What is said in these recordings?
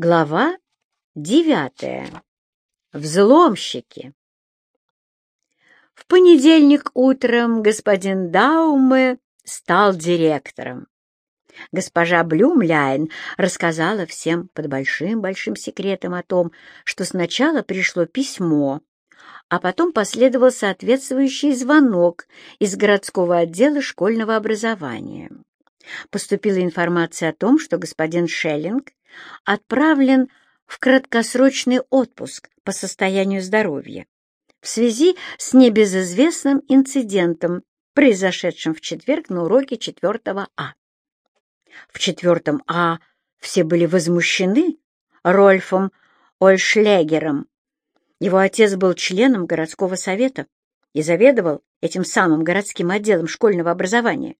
Глава девятая. Взломщики. В понедельник утром господин Дауме стал директором. Госпожа Блюмляйн рассказала всем под большим-большим секретом о том, что сначала пришло письмо, а потом последовал соответствующий звонок из городского отдела школьного образования. Поступила информация о том, что господин Шеллинг отправлен в краткосрочный отпуск по состоянию здоровья в связи с небезызвестным инцидентом, произошедшим в четверг на уроке 4 А. В четвертом А все были возмущены Рольфом Ольшлегером. Его отец был членом городского совета и заведовал этим самым городским отделом школьного образования.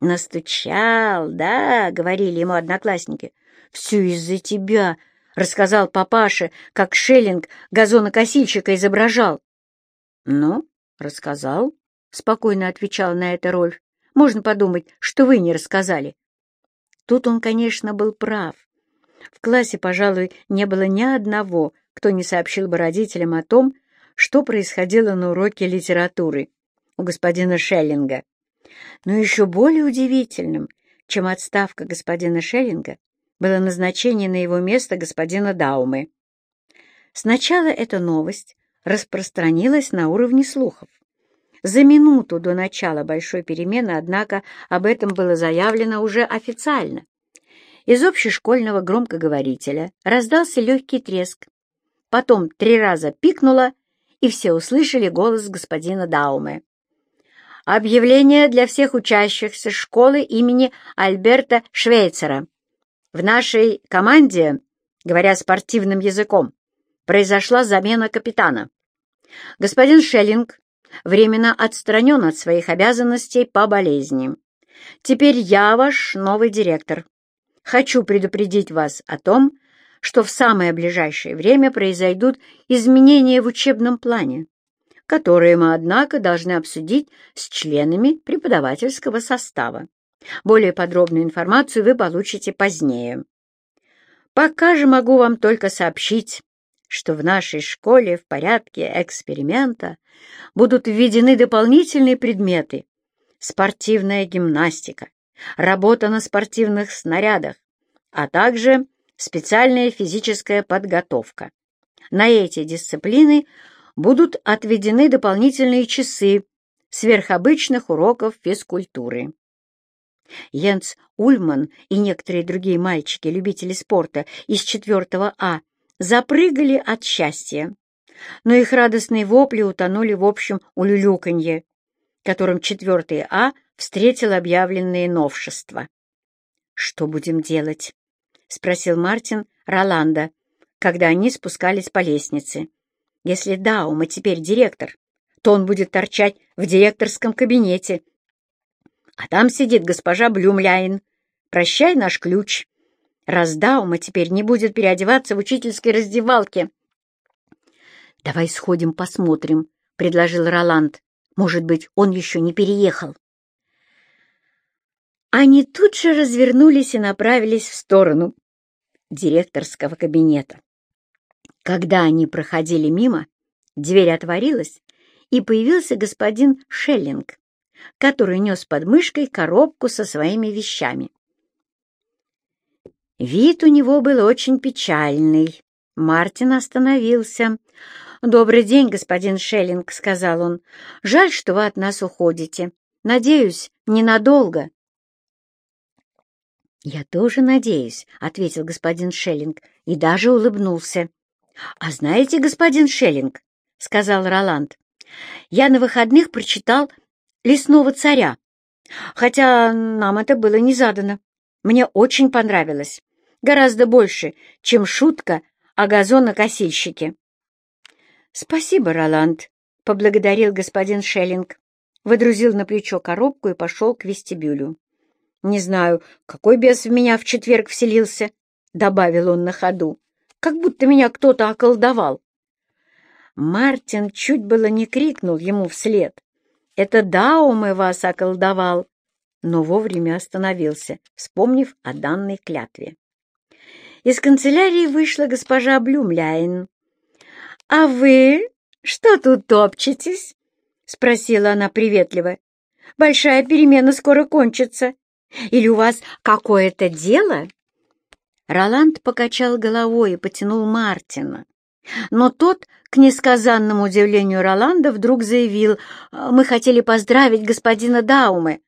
«Настучал, да?» — говорили ему одноклассники. «Все из-за тебя», — рассказал папаша, как Шеллинг газонокосильщика изображал. «Ну, рассказал», — спокойно отвечал на это Рольф. «Можно подумать, что вы не рассказали». Тут он, конечно, был прав. В классе, пожалуй, не было ни одного, кто не сообщил бы родителям о том, что происходило на уроке литературы у господина Шеллинга. Но еще более удивительным, чем отставка господина Шеллинга, было назначение на его место господина Даумы. Сначала эта новость распространилась на уровне слухов. За минуту до начала большой перемены, однако, об этом было заявлено уже официально. Из общешкольного громкоговорителя раздался легкий треск. Потом три раза пикнуло, и все услышали голос господина Дауме. Объявление для всех учащихся школы имени Альберта Швейцера. В нашей команде, говоря спортивным языком, произошла замена капитана. Господин Шеллинг временно отстранен от своих обязанностей по болезни. Теперь я ваш новый директор. Хочу предупредить вас о том, что в самое ближайшее время произойдут изменения в учебном плане которые мы, однако, должны обсудить с членами преподавательского состава. Более подробную информацию вы получите позднее. Пока же могу вам только сообщить, что в нашей школе в порядке эксперимента будут введены дополнительные предметы спортивная гимнастика, работа на спортивных снарядах, а также специальная физическая подготовка. На эти дисциплины будут отведены дополнительные часы сверхобычных уроков физкультуры. Йенс Ульман и некоторые другие мальчики-любители спорта из 4 А запрыгали от счастья, но их радостные вопли утонули в общем улюлюканье, которым 4 А встретил объявленные новшества. «Что будем делать?» — спросил Мартин Роланда, когда они спускались по лестнице. Если Даума теперь директор, то он будет торчать в директорском кабинете. А там сидит госпожа Блюмляйн. Прощай наш ключ. Раз Даума теперь не будет переодеваться в учительской раздевалке. «Давай сходим посмотрим», — предложил Роланд. «Может быть, он еще не переехал». Они тут же развернулись и направились в сторону директорского кабинета. Когда они проходили мимо, дверь отворилась, и появился господин Шеллинг, который нес под мышкой коробку со своими вещами. Вид у него был очень печальный. Мартин остановился. «Добрый день, господин Шеллинг», — сказал он. «Жаль, что вы от нас уходите. Надеюсь, ненадолго». «Я тоже надеюсь», — ответил господин Шеллинг и даже улыбнулся. «А знаете, господин Шеллинг, — сказал Роланд, — я на выходных прочитал «Лесного царя», хотя нам это было не задано. Мне очень понравилось, гораздо больше, чем шутка о газонокосильщике. «Спасибо, Роланд», — поблагодарил господин Шеллинг, выдрузил на плечо коробку и пошел к вестибюлю. «Не знаю, какой бес в меня в четверг вселился», — добавил он на ходу как будто меня кто-то околдовал. Мартин чуть было не крикнул ему вслед. «Это Даумы вас околдовал!» но вовремя остановился, вспомнив о данной клятве. из канцелярии вышла госпожа Блюмляйн. «А вы что тут топчетесь?» — спросила она приветливо. «Большая перемена скоро кончится. Или у вас какое-то дело?» Роланд покачал головой и потянул Мартина. Но тот, к несказанному удивлению Роланда, вдруг заявил, «Мы хотели поздравить господина Дауме».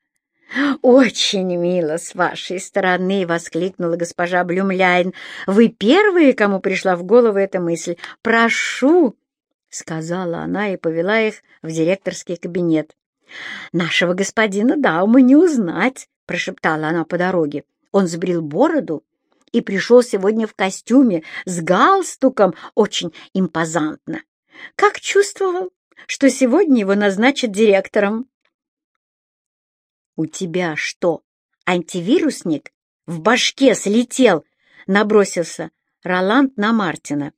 «Очень мило с вашей стороны!» — воскликнула госпожа Блюмляйн. «Вы первые, кому пришла в голову эта мысль. Прошу!» — сказала она и повела их в директорский кабинет. «Нашего господина Даума не узнать!» — прошептала она по дороге. Он сбрил бороду и пришел сегодня в костюме с галстуком, очень импозантно. Как чувствовал, что сегодня его назначат директором. «У тебя что, антивирусник в башке слетел?» — набросился Роланд на Мартина,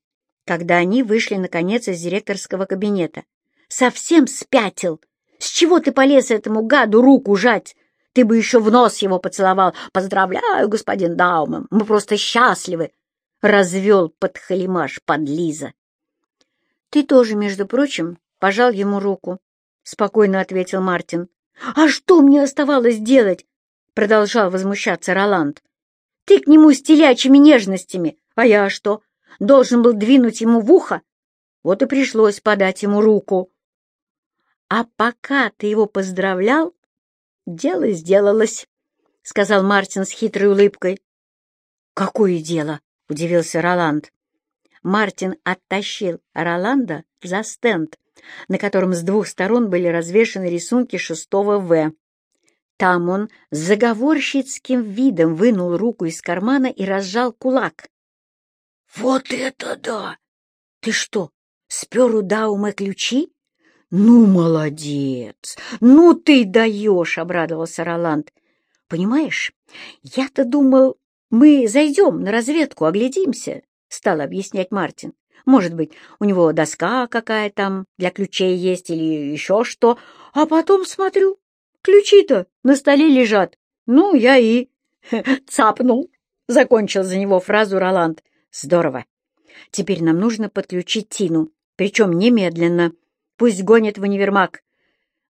когда они вышли, наконец, из директорского кабинета. «Совсем спятил! С чего ты полез этому гаду руку жать? Ты бы еще в нос его поцеловал. Поздравляю, господин Дауман, мы просто счастливы. Развел под халимаш подлиза. Ты тоже, между прочим, пожал ему руку, спокойно ответил Мартин. А что мне оставалось делать? Продолжал возмущаться Роланд. Ты к нему с телячьими нежностями, а я что, должен был двинуть ему в ухо? Вот и пришлось подать ему руку. А пока ты его поздравлял, «Дело сделалось», — сказал Мартин с хитрой улыбкой. «Какое дело?» — удивился Роланд. Мартин оттащил Роланда за стенд, на котором с двух сторон были развешаны рисунки шестого В. Там он с заговорщицким видом вынул руку из кармана и разжал кулак. «Вот это да! Ты что, спер у Даума ключи?» «Ну, молодец! Ну, ты даешь!» — обрадовался Роланд. «Понимаешь, я-то думал, мы зайдем на разведку, оглядимся», — стал объяснять Мартин. «Может быть, у него доска какая там для ключей есть или еще что. А потом смотрю, ключи-то на столе лежат. Ну, я и цапнул», — закончил за него фразу Роланд. «Здорово. Теперь нам нужно подключить Тину, причем немедленно». Пусть гонит в универмаг.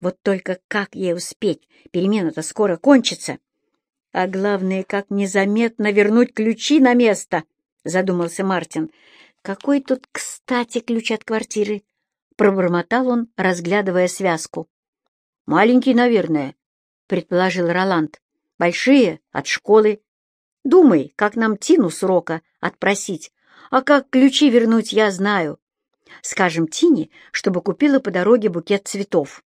Вот только как ей успеть? Перемена-то скоро кончится. А главное, как незаметно вернуть ключи на место, задумался Мартин. Какой тут, кстати, ключ от квартиры? Пробормотал он, разглядывая связку. Маленький, наверное, предположил Роланд. Большие, от школы. Думай, как нам Тину с отпросить. А как ключи вернуть, я знаю. Скажем Тине, чтобы купила по дороге букет цветов.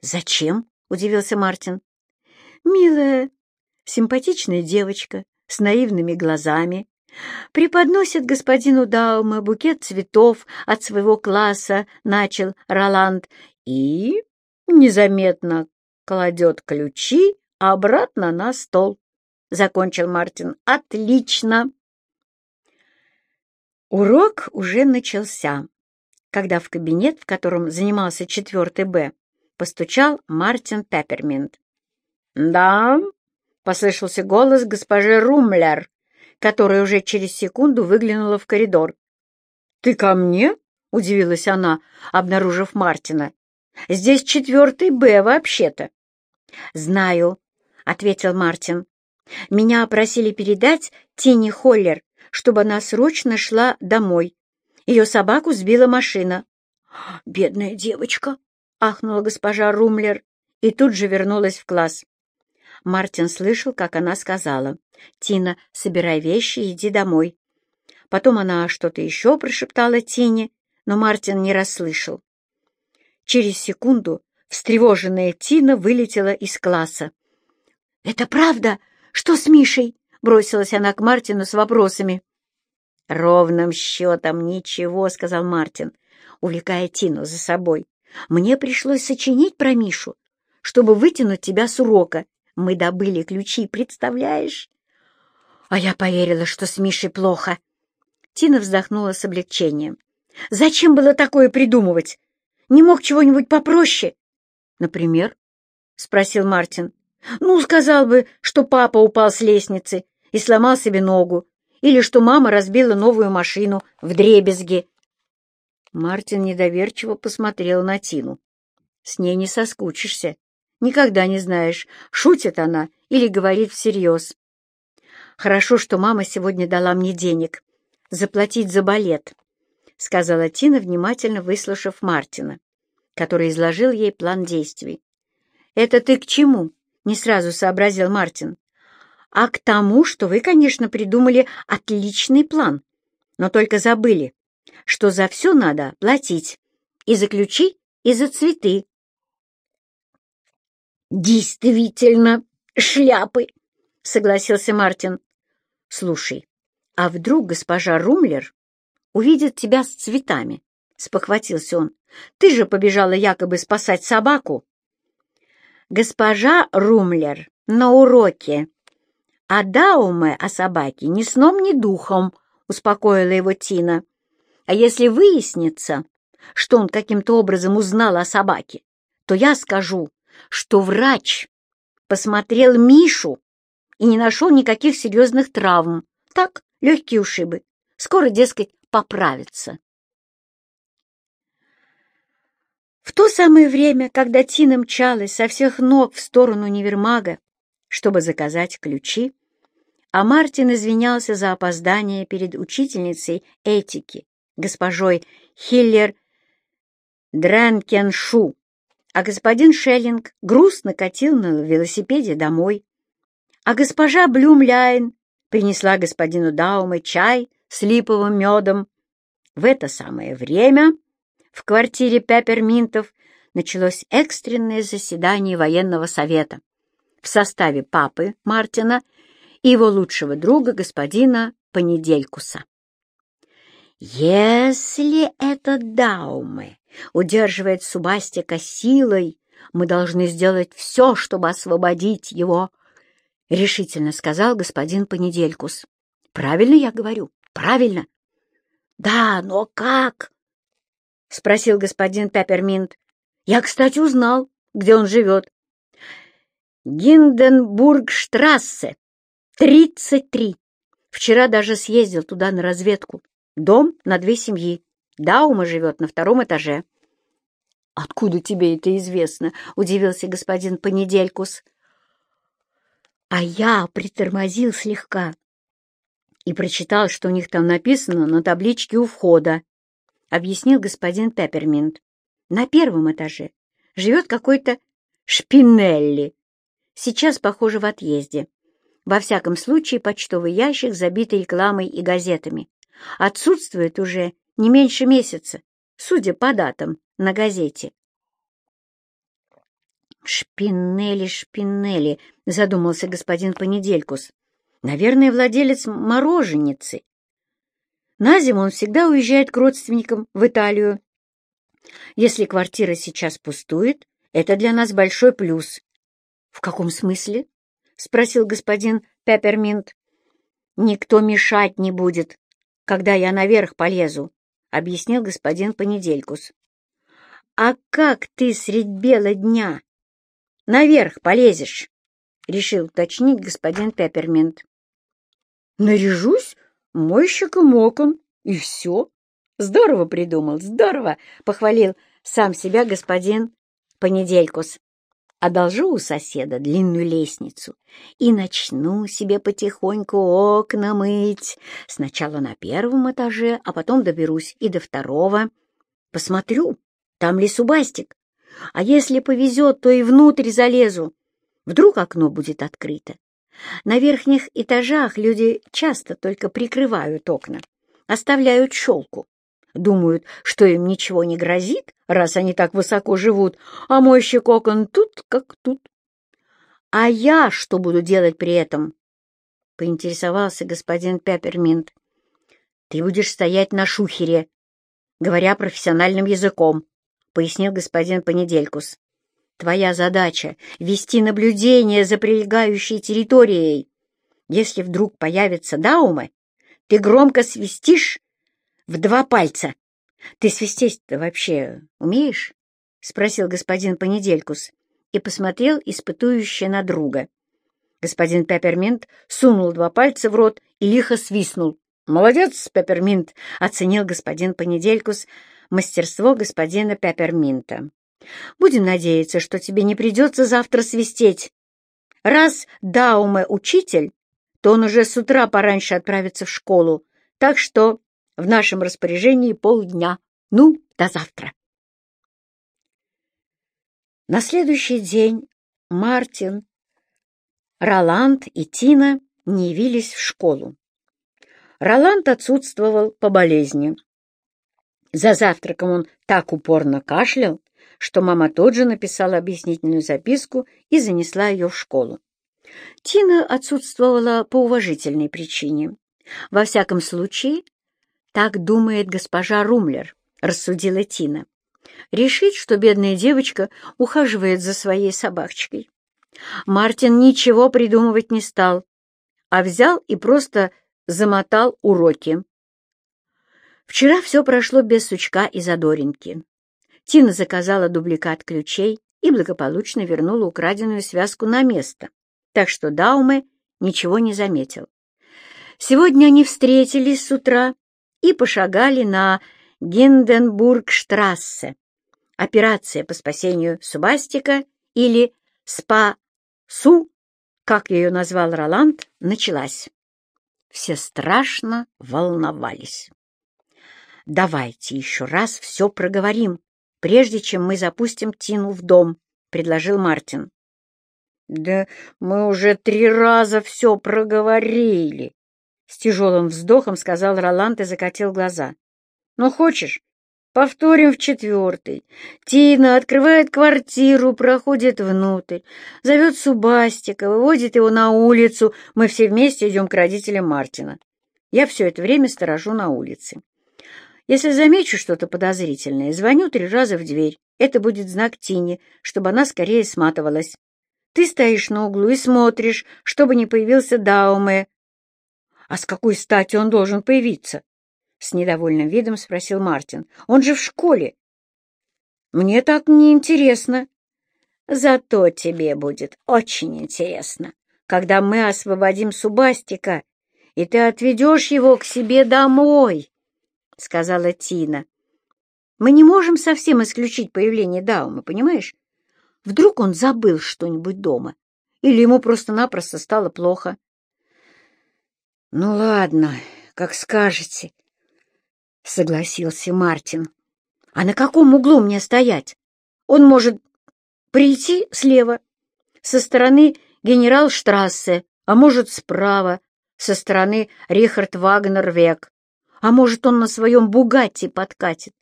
«Зачем?» — удивился Мартин. «Милая, симпатичная девочка с наивными глазами преподносит господину Даума букет цветов от своего класса, начал Роланд, и незаметно кладет ключи обратно на стол. Закончил Мартин. «Отлично!» Урок уже начался, когда в кабинет, в котором занимался четвертый Б, постучал Мартин Пепперминт. «Да», — послышался голос госпожи Румлер, которая уже через секунду выглянула в коридор. «Ты ко мне?» — удивилась она, обнаружив Мартина. «Здесь четвертый Б вообще-то». «Знаю», — ответил Мартин. «Меня просили передать Тини Холлер, чтобы она срочно шла домой. Ее собаку сбила машина. «Бедная девочка!» — ахнула госпожа Румлер и тут же вернулась в класс. Мартин слышал, как она сказала, «Тина, собирай вещи и иди домой». Потом она что-то еще прошептала Тине, но Мартин не расслышал. Через секунду встревоженная Тина вылетела из класса. «Это правда? Что с Мишей?» Бросилась она к Мартину с вопросами. «Ровным счетом ничего», — сказал Мартин, увлекая Тину за собой. «Мне пришлось сочинить про Мишу, чтобы вытянуть тебя с урока. Мы добыли ключи, представляешь?» А я поверила, что с Мишей плохо. Тина вздохнула с облегчением. «Зачем было такое придумывать? Не мог чего-нибудь попроще?» «Например?» — спросил Мартин. «Ну, сказал бы, что папа упал с лестницы и сломал себе ногу, или что мама разбила новую машину в дребезги. Мартин недоверчиво посмотрел на Тину. С ней не соскучишься. Никогда не знаешь, шутит она или говорит всерьез. Хорошо, что мама сегодня дала мне денег. Заплатить за балет, — сказала Тина, внимательно выслушав Мартина, который изложил ей план действий. «Это ты к чему?» — не сразу сообразил Мартин. «А к тому, что вы, конечно, придумали отличный план, но только забыли, что за все надо платить, и за ключи, и за цветы». «Действительно, шляпы!» — согласился Мартин. «Слушай, а вдруг госпожа Румлер увидит тебя с цветами?» — спохватился он. «Ты же побежала якобы спасать собаку». «Госпожа Румлер на уроке, а Дауме о собаке ни сном, ни духом», — успокоила его Тина. «А если выяснится, что он каким-то образом узнал о собаке, то я скажу, что врач посмотрел Мишу и не нашел никаких серьезных травм. Так, легкие ушибы. Скоро, дескать, поправится. В то самое время, когда Тина мчалась со всех ног в сторону универмага, чтобы заказать ключи, а Мартин извинялся за опоздание перед учительницей этики, госпожой Хиллер Дренкеншу, а господин Шеллинг грустно катил на велосипеде домой, а госпожа Блюмляйн принесла господину Дауме чай с липовым медом. В это самое время в квартире Пепперминтов началось экстренное заседание военного совета в составе папы Мартина и его лучшего друга господина Понеделькуса. «Если этот Дауме удерживает Субастика силой, мы должны сделать все, чтобы освободить его», — решительно сказал господин Понеделькус. «Правильно я говорю? Правильно?» «Да, но как?» — спросил господин Пепперминт. «Я, кстати, узнал, где он живет. Гинденбургштрассе, 33. Вчера даже съездил туда на разведку. Дом на две семьи. Даума живет на втором этаже». «Откуда тебе это известно?» — удивился господин Понеделькус. «А я притормозил слегка и прочитал, что у них там написано на табличке у входа объяснил господин Пепперминт. На первом этаже живет какой-то Шпинелли. Сейчас, похоже, в отъезде. Во всяком случае, почтовый ящик, забитый рекламой и газетами, отсутствует уже не меньше месяца, судя по датам на газете. «Шпинелли, Шпинелли», — задумался господин Понеделькус. «Наверное, владелец мороженицы на зиму он всегда уезжает к родственникам в Италию. Если квартира сейчас пустует, это для нас большой плюс. — В каком смысле? — спросил господин Пепперминт. — Никто мешать не будет, когда я наверх полезу, — объяснил господин Понеделькус. — А как ты средь бела дня наверх полезешь? — решил уточнить господин Пепперминт. — Наряжусь мойщиком окон, и все. Здорово придумал, здорово, — похвалил сам себя господин Понеделькус. Одолжу у соседа длинную лестницу и начну себе потихоньку окна мыть. Сначала на первом этаже, а потом доберусь и до второго. Посмотрю, там ли Субастик. А если повезет, то и внутрь залезу. Вдруг окно будет открыто. На верхних этажах люди часто только прикрывают окна, оставляют щелку. Думают, что им ничего не грозит, раз они так высоко живут, а мойщик окон тут как тут. А я что буду делать при этом? — поинтересовался господин Пепперминт. — Ты будешь стоять на шухере, говоря профессиональным языком, — пояснил господин Понеделькус. Твоя задача — вести наблюдение за прилегающей территорией. Если вдруг появятся даумы, ты громко свистишь в два пальца. Ты свистеть-то вообще умеешь? — спросил господин Понеделькус и посмотрел испытующе на друга. Господин Пепперминт сунул два пальца в рот и лихо свистнул. «Молодец, Пепперминт!» — оценил господин Понеделькус мастерство господина Пепперминта. «Будем надеяться, что тебе не придется завтра свистеть. Раз Дауме учитель, то он уже с утра пораньше отправится в школу, так что в нашем распоряжении полдня. Ну, до завтра!» На следующий день Мартин Роланд и Тина не явились в школу. Роланд отсутствовал по болезни. За завтраком он так упорно кашлял, что мама тут же написала объяснительную записку и занесла ее в школу. Тина отсутствовала по уважительной причине. Во всяком случае, так думает госпожа Румлер, рассудила Тина. Решит, что бедная девочка ухаживает за своей собачкой. Мартин ничего придумывать не стал, а взял и просто замотал уроки. Вчера все прошло без сучка и задоринки. Тина заказала дубликат ключей и благополучно вернула украденную связку на место, так что Дауме ничего не заметил. Сегодня они встретились с утра и пошагали на Гинденбургштрассе. Операция по спасению Субастика или СПА Су, как ее назвал Роланд, началась. Все страшно волновались. «Давайте еще раз все проговорим, прежде чем мы запустим Тину в дом», — предложил Мартин. «Да мы уже три раза все проговорили», — с тяжелым вздохом сказал Роланд и закатил глаза. «Ну, хочешь, Повторим в четвертый. Тина открывает квартиру, проходит внутрь, зовет Субастика, выводит его на улицу. Мы все вместе идем к родителям Мартина. Я все это время сторожу на улице. Если замечу что-то подозрительное, звоню три раза в дверь. Это будет знак Тине, чтобы она скорее сматывалась. Ты стоишь на углу и смотришь, чтобы не появился Дауме. А с какой стати он должен появиться? С недовольным видом спросил Мартин. «Он же в школе!» «Мне так не интересно. «Зато тебе будет очень интересно, когда мы освободим Субастика, и ты отведешь его к себе домой», — сказала Тина. «Мы не можем совсем исключить появление Даума, понимаешь? Вдруг он забыл что-нибудь дома, или ему просто-напросто стало плохо». «Ну ладно, как скажете», — согласился Мартин. «А на каком углу мне стоять? Он может прийти слева, со стороны генерал-штрассе, а может, справа, со стороны Рихард Вагнер-Век, а может, он на своем Бугатти подкатит,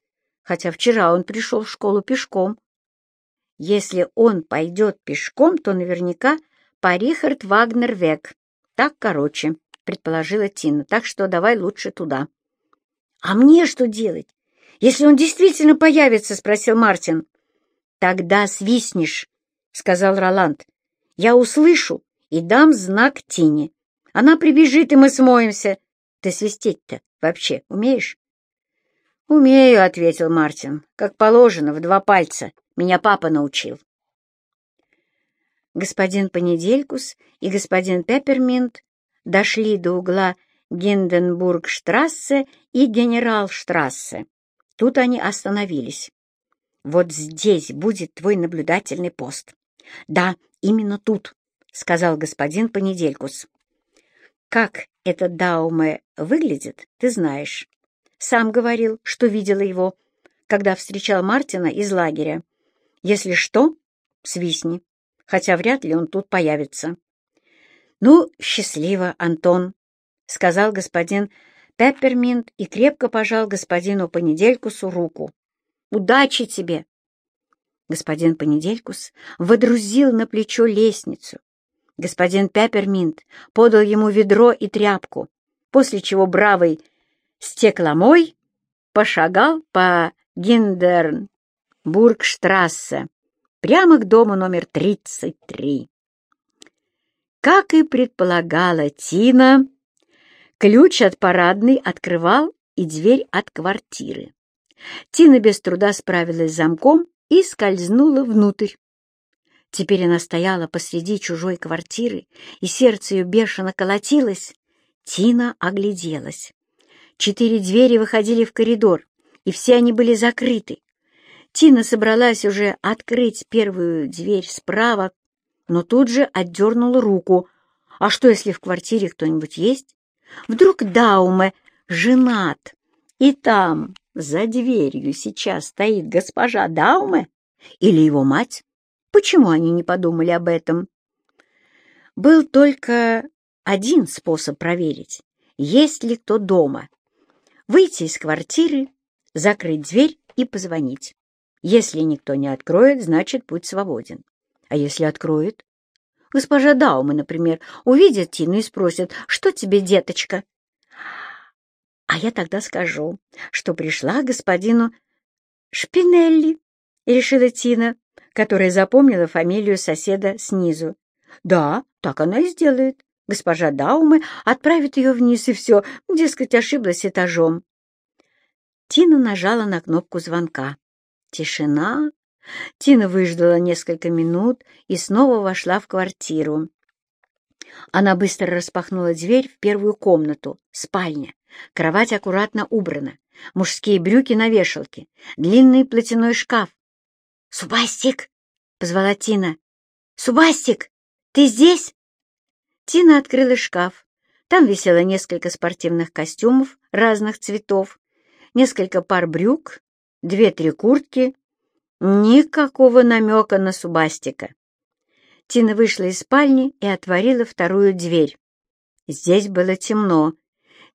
хотя вчера он пришел в школу пешком. Если он пойдет пешком, то наверняка по Рихард Вагнер-Век. Так короче, предположила Тина, так что давай лучше туда. «А мне что делать, если он действительно появится?» — спросил Мартин. «Тогда свистнешь», — сказал Роланд. «Я услышу и дам знак Тине. Она прибежит, и мы смоемся. Ты свистеть-то вообще умеешь?» «Умею», — ответил Мартин, — «как положено, в два пальца. Меня папа научил». Господин Понеделькус и господин Пепперминт дошли до угла Гинденбургштрассе и Генералштрассе. Тут они остановились. «Вот здесь будет твой наблюдательный пост». «Да, именно тут», — сказал господин Понеделькус. «Как этот Дауме выглядит, ты знаешь. Сам говорил, что видела его, когда встречал Мартина из лагеря. Если что, свистни, хотя вряд ли он тут появится». «Ну, счастливо, Антон», — сказал господин Пепперминт и крепко пожал господину Понеделькусу руку. «Удачи тебе!» Господин Понеделькус водрузил на плечо лестницу. Господин Пепперминт подал ему ведро и тряпку, после чего бравый стекломой пошагал по Гиндернбургштрассе прямо к дому номер 33. Как и предполагала Тина, Ключ от парадной открывал и дверь от квартиры. Тина без труда справилась с замком и скользнула внутрь. Теперь она стояла посреди чужой квартиры, и сердце ее бешено колотилось. Тина огляделась. Четыре двери выходили в коридор, и все они были закрыты. Тина собралась уже открыть первую дверь справа, но тут же отдернула руку. А что, если в квартире кто-нибудь есть? Вдруг Дауме женат, и там, за дверью, сейчас стоит госпожа Дауме или его мать? Почему они не подумали об этом? Был только один способ проверить, есть ли кто дома. Выйти из квартиры, закрыть дверь и позвонить. Если никто не откроет, значит, путь свободен. А если откроет? Госпожа Даума, например, увидит Тину и спросит, что тебе, деточка? А я тогда скажу, что пришла господину Шпинелли, решила Тина, которая запомнила фамилию соседа снизу. Да, так она и сделает. Госпожа Даумы отправит ее вниз, и все, дескать, ошиблась этажом. Тина нажала на кнопку звонка. Тишина. Тина выждала несколько минут и снова вошла в квартиру. Она быстро распахнула дверь в первую комнату, спальня. Кровать аккуратно убрана, мужские брюки на вешалке, длинный платяной шкаф. «Субастик!» — позвала Тина. «Субастик, ты здесь?» Тина открыла шкаф. Там висело несколько спортивных костюмов разных цветов, несколько пар брюк, две-три куртки. Никакого намека на Субастика. Тина вышла из спальни и отворила вторую дверь. Здесь было темно.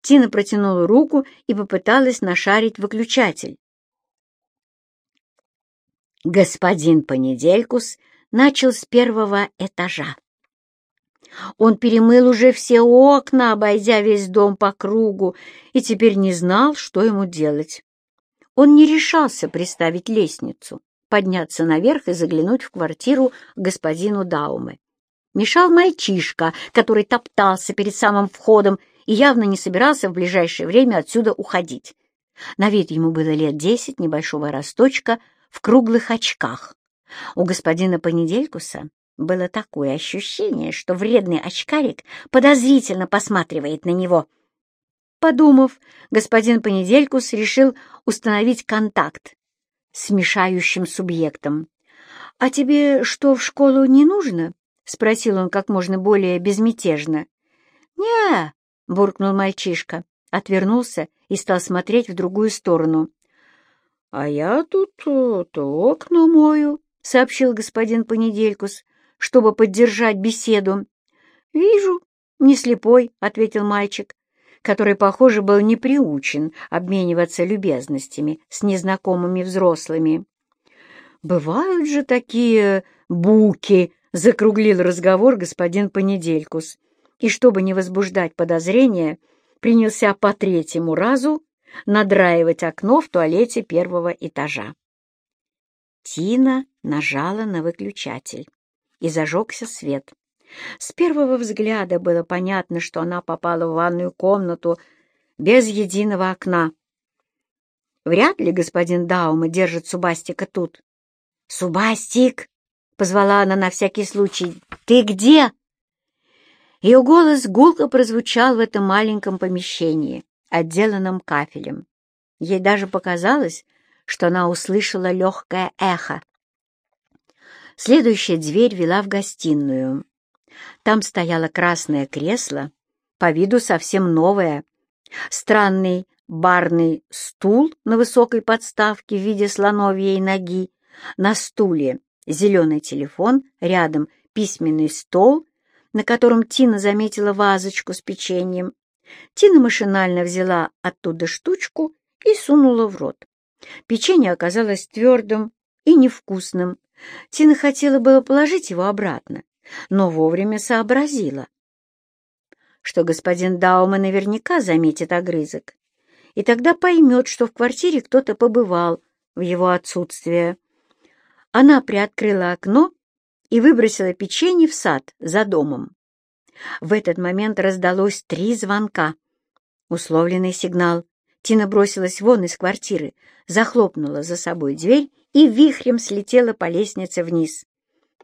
Тина протянула руку и попыталась нашарить выключатель. Господин Понеделькус начал с первого этажа. Он перемыл уже все окна, обойдя весь дом по кругу, и теперь не знал, что ему делать. Он не решался приставить лестницу, подняться наверх и заглянуть в квартиру господину Даумы. Мешал мальчишка, который топтался перед самым входом и явно не собирался в ближайшее время отсюда уходить. На вид ему было лет десять, небольшого росточка, в круглых очках. У господина Понеделькуса было такое ощущение, что вредный очкарик подозрительно посматривает на него. Подумав, господин Понеделькус решил установить контакт с мешающим субъектом. «А тебе что, в школу не нужно?» — спросил он как можно более безмятежно. «Не-а», буркнул мальчишка, отвернулся и стал смотреть в другую сторону. «А я тут то, то окна мою», — сообщил господин Понеделькус чтобы поддержать беседу. «Вижу, не слепой», — ответил мальчик, который, похоже, был не приучен обмениваться любезностями с незнакомыми взрослыми. «Бывают же такие буки», — закруглил разговор господин Понеделькус, и, чтобы не возбуждать подозрения, принялся по третьему разу надраивать окно в туалете первого этажа. Тина нажала на выключатель и зажегся свет. С первого взгляда было понятно, что она попала в ванную комнату без единого окна. Вряд ли господин Даума держит Субастика тут. «Субастик!» — позвала она на всякий случай. «Ты где?» Ее голос гулко прозвучал в этом маленьком помещении, отделанном кафелем. Ей даже показалось, что она услышала легкое эхо. Следующая дверь вела в гостиную. Там стояло красное кресло, по виду совсем новое, странный барный стул на высокой подставке в виде слоновьей ноги, на стуле зеленый телефон, рядом письменный стол, на котором Тина заметила вазочку с печеньем. Тина машинально взяла оттуда штучку и сунула в рот. Печенье оказалось твердым и невкусным, Тина хотела было положить его обратно, но вовремя сообразила, что господин Даума наверняка заметит огрызок, и тогда поймет, что в квартире кто-то побывал в его отсутствие. Она приоткрыла окно и выбросила печенье в сад за домом. В этот момент раздалось три звонка. Условленный сигнал. Тина бросилась вон из квартиры, захлопнула за собой дверь и вихрем слетела по лестнице вниз.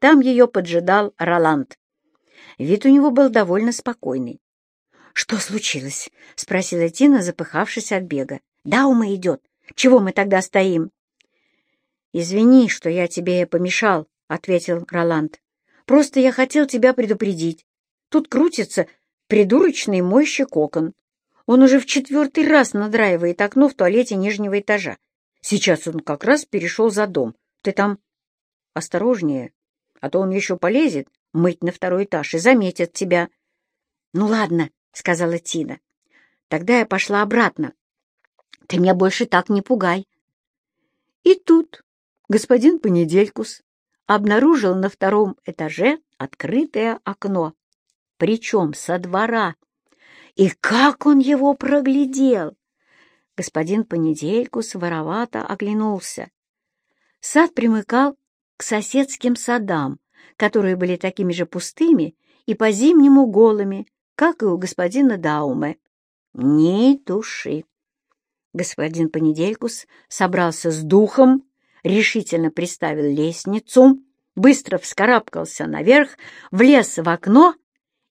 Там ее поджидал Роланд. Вид у него был довольно спокойный. «Что случилось?» — спросила Тина, запыхавшись от бега. «Даума идет. Чего мы тогда стоим?» «Извини, что я тебе помешал», — ответил Роланд. «Просто я хотел тебя предупредить. Тут крутится придурочный мойщик окон. Он уже в четвертый раз надраивает окно в туалете нижнего этажа. Сейчас он как раз перешел за дом. Ты там осторожнее, а то он еще полезет мыть на второй этаж и заметит тебя. — Ну ладно, — сказала Тина. — Тогда я пошла обратно. Ты меня больше так не пугай. И тут господин Понеделькус обнаружил на втором этаже открытое окно, причем со двора. И как он его проглядел! Господин Понеделькус воровато оглянулся. Сад примыкал к соседским садам, которые были такими же пустыми и по-зимнему голыми, как и у господина Дауме. Ни души. Господин Понеделькус собрался с духом, решительно приставил лестницу, быстро вскарабкался наверх, влез в окно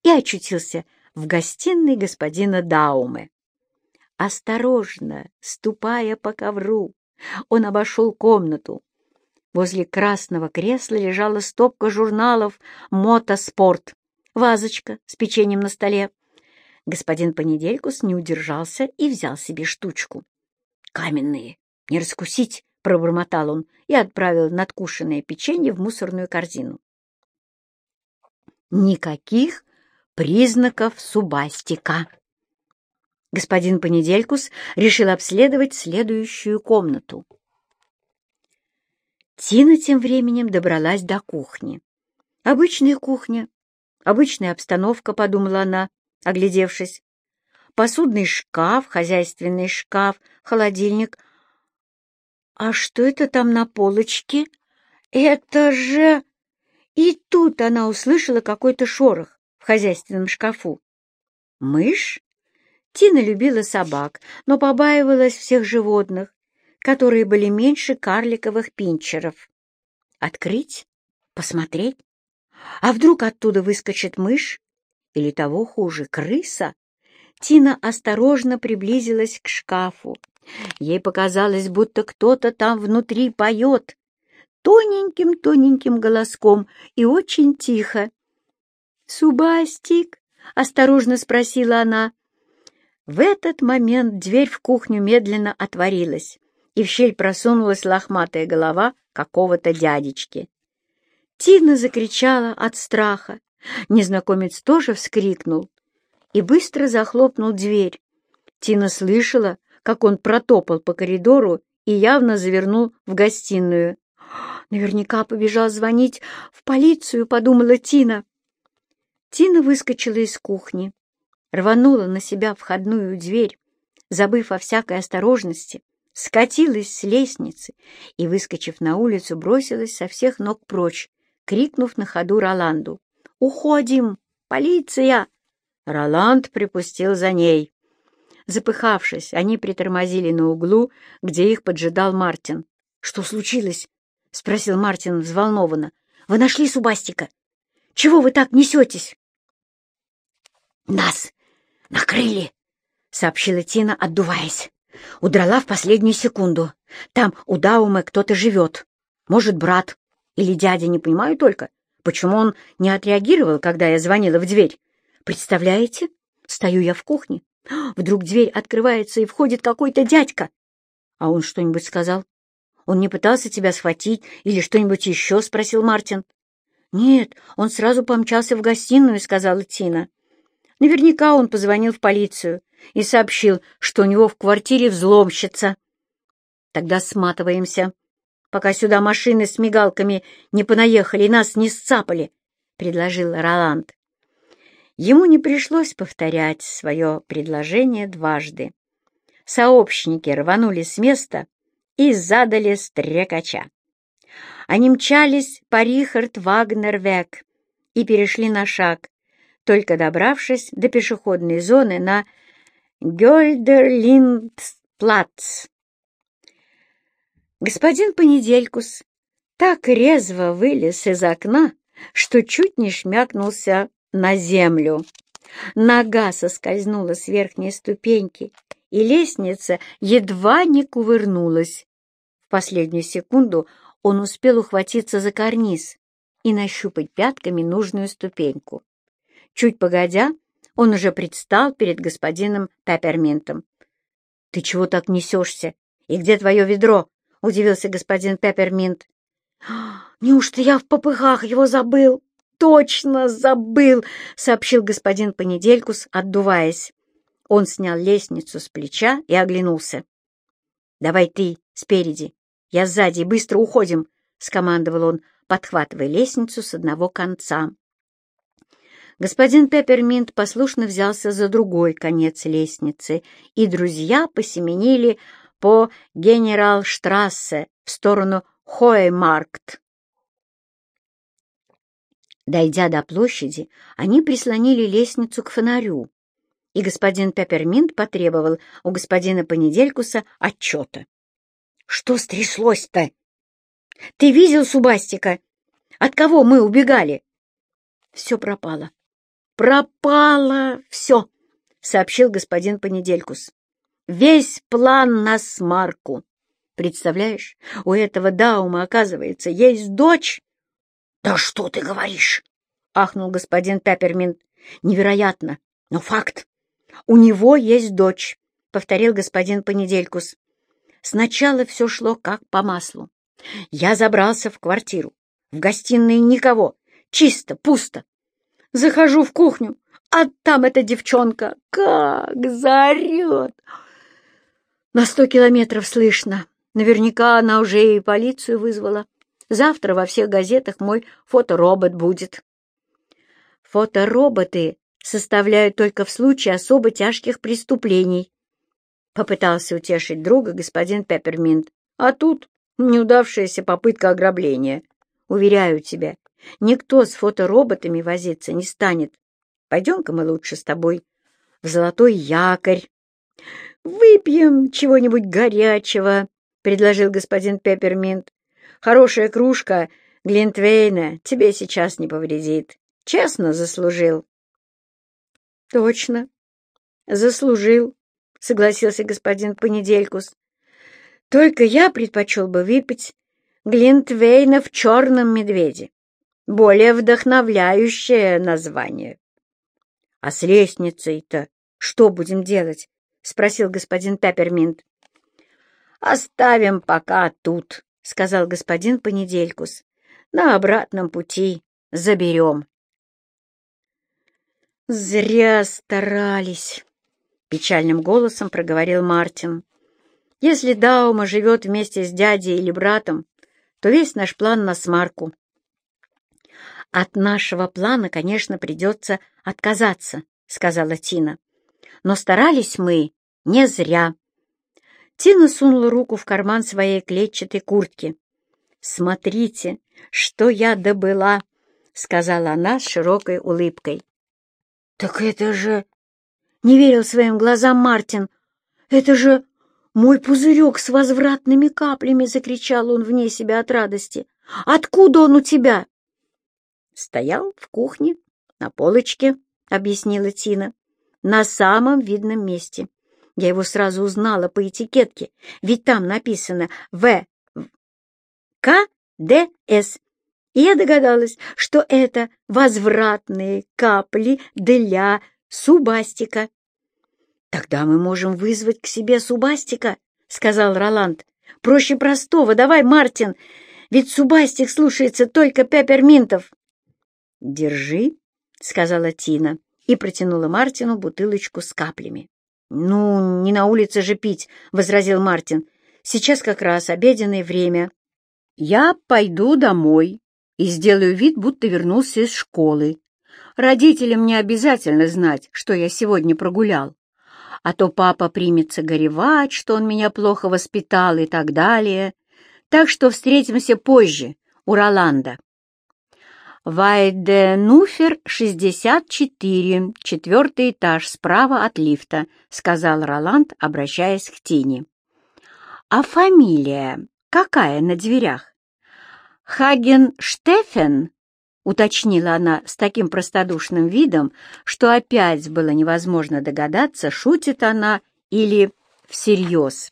и очутился в гостиной господина Дауме. Осторожно, ступая по ковру, он обошел комнату. Возле красного кресла лежала стопка журналов «Мотоспорт», вазочка с печеньем на столе. Господин Понеделькус не удержался и взял себе штучку. «Каменные, не раскусить!» — пробормотал он и отправил надкушенное печенье в мусорную корзину. Никаких признаков субастика. Господин Понеделькус решил обследовать следующую комнату. Тина тем временем добралась до кухни. Обычная кухня, обычная обстановка, подумала она, оглядевшись. Посудный шкаф, хозяйственный шкаф, холодильник. А что это там на полочке? Это же... И тут она услышала какой-то шорох в хозяйственном шкафу. Мышь? Тина любила собак, но побаивалась всех животных, которые были меньше карликовых пинчеров. Открыть? Посмотреть? А вдруг оттуда выскочит мышь? Или того хуже, крыса? Тина осторожно приблизилась к шкафу. Ей показалось, будто кто-то там внутри поет тоненьким-тоненьким голоском и очень тихо. «Субастик?» — осторожно спросила она. В этот момент дверь в кухню медленно отворилась, и в щель просунулась лохматая голова какого-то дядечки. Тина закричала от страха. Незнакомец тоже вскрикнул и быстро захлопнул дверь. Тина слышала, как он протопал по коридору и явно завернул в гостиную. «Наверняка побежал звонить в полицию», — подумала Тина. Тина выскочила из кухни, рванула на себя входную дверь, забыв о всякой осторожности, скатилась с лестницы и, выскочив на улицу, бросилась со всех ног прочь, крикнув на ходу Роланду. «Уходим! Полиция!» Роланд припустил за ней. Запыхавшись, они притормозили на углу, где их поджидал Мартин. «Что случилось?» — спросил Мартин взволнованно. «Вы нашли Субастика? Чего вы так несетесь?» «Нас накрыли!» — сообщила Тина, отдуваясь. Удрала в последнюю секунду. Там у Даумы кто-то живет. Может, брат или дядя, не понимаю только, почему он не отреагировал, когда я звонила в дверь. Представляете? Стою я в кухне. Вдруг дверь открывается, и входит какой-то дядька. А он что-нибудь сказал? Он не пытался тебя схватить или что-нибудь еще? — спросил Мартин. Нет, он сразу помчался в гостиную, — сказала Тина. Наверняка он позвонил в полицию и сообщил, что у него в квартире взломщица. Тогда сматываемся, пока сюда машины с мигалками не понаехали и нас не сцапали, — предложил Роланд. Ему не пришлось повторять свое предложение дважды. Сообщники рванули с места и задали стрекача. Они мчались по Рихард-Вагнер-Век и перешли на шаг, только добравшись до пешеходной зоны на Гёльдерлиндсплац. Господин Понеделькус так резво вылез из окна, что чуть не шмякнулся на землю. Нога соскользнула с верхней ступеньки, и лестница едва не кувырнулась. В последнюю секунду он успел ухватиться за карниз и нащупать пятками нужную ступеньку. Чуть погодя, он уже предстал перед господином Пепперминтом. — Ты чего так несешься? И где твое ведро? — удивился господин Пепперминт. — Неужто я в попыхах его забыл? Точно забыл! — сообщил господин Понеделькус, отдуваясь. Он снял лестницу с плеча и оглянулся. — Давай ты спереди, я сзади, быстро уходим, — скомандовал он, подхватывая лестницу с одного конца. Господин Пепперминт послушно взялся за другой конец лестницы, и друзья посеменили по Генералштрассе в сторону Хоемаркт. Дойдя до площади, они прислонили лестницу к фонарю, и господин Пепперминт потребовал у господина Понеделькуса отчета. — Что стряслось-то? Ты видел Субастика? От кого мы убегали? Все пропало. Пропало все, сообщил господин Понеделькус. Весь план на смарку. Представляешь, у этого Даума, оказывается, есть дочь. Да что ты говоришь? ахнул господин Пепперминт. Невероятно, но факт. У него есть дочь, повторил господин Понеделькус. Сначала все шло как по маслу. Я забрался в квартиру. В гостиной никого. Чисто, пусто. Захожу в кухню, а там эта девчонка как заорет. На сто километров слышно. Наверняка она уже и полицию вызвала. Завтра во всех газетах мой фоторобот будет. Фотороботы составляют только в случае особо тяжких преступлений. Попытался утешить друга господин Пепперминт. А тут неудавшаяся попытка ограбления. Уверяю тебя, никто с фотороботами возиться не станет. Пойдем-ка мы лучше с тобой в золотой якорь. Выпьем чего-нибудь горячего, — предложил господин Пепперминт. Хорошая кружка Глинтвейна тебе сейчас не повредит. Честно заслужил. Точно, заслужил, — согласился господин Понеделькус. Только я предпочел бы выпить Глинтвейна в черном медведе. Более вдохновляющее название. — А с лестницей-то что будем делать? — спросил господин Пепперминт. — Оставим пока тут, — сказал господин Понеделькус. — На обратном пути заберем. — Зря старались, — печальным голосом проговорил Мартин. Если Даума живет вместе с дядей или братом, то весь наш план на смарку. «От нашего плана, конечно, придется отказаться», — сказала Тина. «Но старались мы не зря». Тина сунула руку в карман своей клетчатой куртки. «Смотрите, что я добыла», — сказала она с широкой улыбкой. «Так это же...» — не верил своим глазам Мартин. «Это же «Мой пузырек с возвратными каплями!» — закричал он вне себя от радости. «Откуда он у тебя?» «Стоял в кухне, на полочке», — объяснила Тина. «На самом видном месте. Я его сразу узнала по этикетке, ведь там написано «В. К. Д. С». И я догадалась, что это возвратные капли для субастика. «Тогда мы можем вызвать к себе Субастика», — сказал Роланд. «Проще простого. Давай, Мартин, ведь Субастик слушается только пепперминтов». «Держи», — сказала Тина и протянула Мартину бутылочку с каплями. «Ну, не на улице же пить», — возразил Мартин. «Сейчас как раз обеденное время. Я пойду домой и сделаю вид, будто вернулся из школы. Родителям не обязательно знать, что я сегодня прогулял а то папа примется горевать, что он меня плохо воспитал и так далее. Так что встретимся позже у Роланда. «Вайденуфер, 64, четвертый этаж, справа от лифта», — сказал Роланд, обращаясь к Тине. «А фамилия какая на дверях?» «Хаген Штефен?» — уточнила она с таким простодушным видом, что опять было невозможно догадаться, шутит она или всерьез.